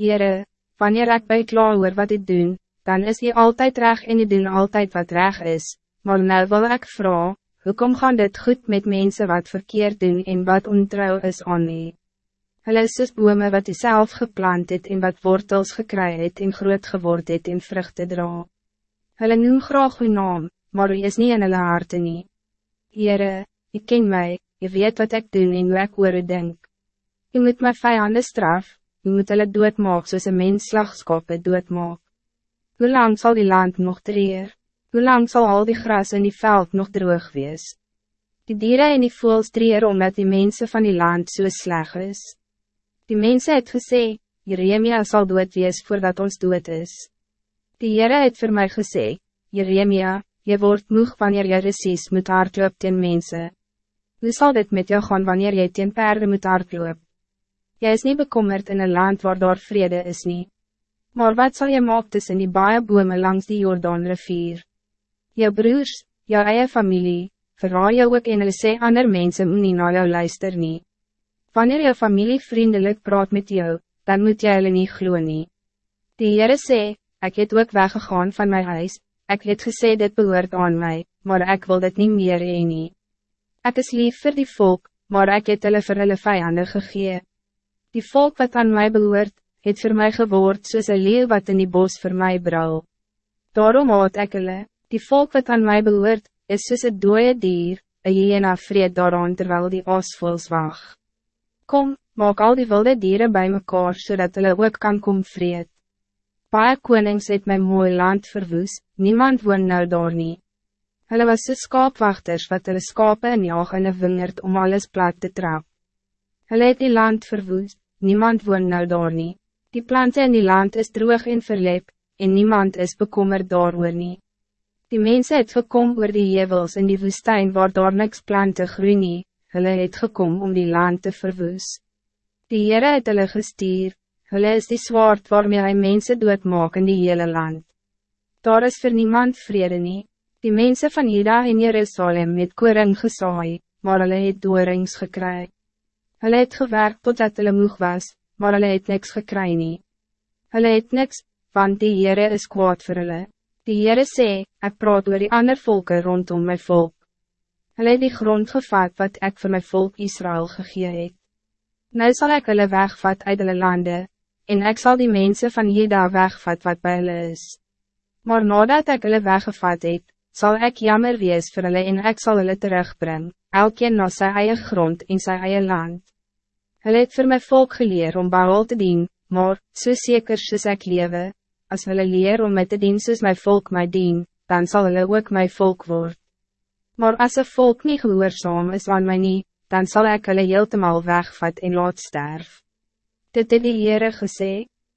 Heere, wanneer ik bij klaar oor wat ik doen, dan is je altijd recht en je doen altijd wat recht is, maar nou wil ik vragen, hoe kom gaan dit goed met mensen wat verkeerd doen en wat ontrouw is aan nie? Hulle is soos bome wat jy self geplant het en wat wortels gekry het en groot geword het en vruchten dra. Hulle noem graag uw naam, maar u is niet in hulle harte nie. Heere, ik ken mij, je weet wat ik doen en hoe ek oor u denk. Je moet my vijanden straf, je moet hulle doodmaak soos een mens slagskape doodmaak. Hoe lang zal die land nog treer? Hoe lang zal al die gras in die veld nog droog wees? Die dieren en die voels treer omdat die mensen van die land so sleg is. Die mensen het gesê, Jeremia zal dood wees voordat ons dood is. Die Heere het voor mij gesê, Jeremia, je wordt moeg wanneer je recies moet hardloop teen mense. Hoe zal dit met jou gaan wanneer jy teen perde moet hardloop? Jy is niet bekommerd in een land waar daar vrede is niet. Maar wat zal je maak tussen die baie bome langs die Jordaan rivier? Jou broers, jou eie familie, verraai jou ook en hulle sê ander mense moet nie na jou luister nie. Wanneer jou familie vriendelijk praat met jou, dan moet jy hulle nie glo nie. Die Heere sê, ek het ook weggegaan van mijn huis, Ik het gesê dit behoort aan mij, maar ik wil dit niet meer heen nie. Ek is lief voor die volk, maar ik het hulle vir hulle vijanden gegee. Die volk wat aan mij behoort, het voor mij geword soos een leeuw wat in die bos voor mij brouw. Daarom haat ek hulle, die volk wat aan mij behoort, is soos een dooie dier, een hyena vreed daaraan terwijl die asvoels wacht. Kom, maak al die wilde dieren bij mekaar, zodat hulle ook kan kom vreed. Paie konings het my mooi land verwoes, niemand woon nou daar nie. Hulle was so skaapwachters wat hulle skape in jaag in een wingerd om alles plat te trap. Hulle het die land verwoes, niemand woon nou daar nie. Die planten in die land is droog en verlep, en niemand is bekommerd daar nie. Die mensen het gekom oor die hevels in die woestijn waar daar niks planten groei nie, hulle het gekom om die land te verwoes. Die Heere het hulle gestuur, Hulle is die zwaard waarmee hy mense doodmaak in die hele land. Daar is voor niemand vrede nie. Die mensen van Juda en Jerusalem het koring gesaai, maar hulle het doorings gekry. Hulle het gewerkt totdat hulle moeg was, maar hulle het niks gekry nie. Hulle het niks, want die Heere is kwaad vir hulle. Die Heere sê, ek praat oor die ander volken rondom mijn volk. Hulle het die grond gevat wat ik voor mijn volk Israël gegee het. Nou zal ik hulle wegvat uit hulle lande, en ik zal die mensen van Jeda wegvat wat bij hulle is. Maar nadat ik hulle weggevat het, zal ik jammer wees voor hulle en ik zal hulle terugbrengen, elkeen na sy eie grond in sy eie land. Hulle het vir my volk geleer om Baal te dien, maar, so zeker soos ek lewe, as hulle leer om my te dien soos my volk my dien, dan zal hulle ook my volk word. Maar als een volk niet gehoorzaam is aan my nie, dan zal ik hulle heeltemal wegvat en laat sterf. Dit het die Heere gesê,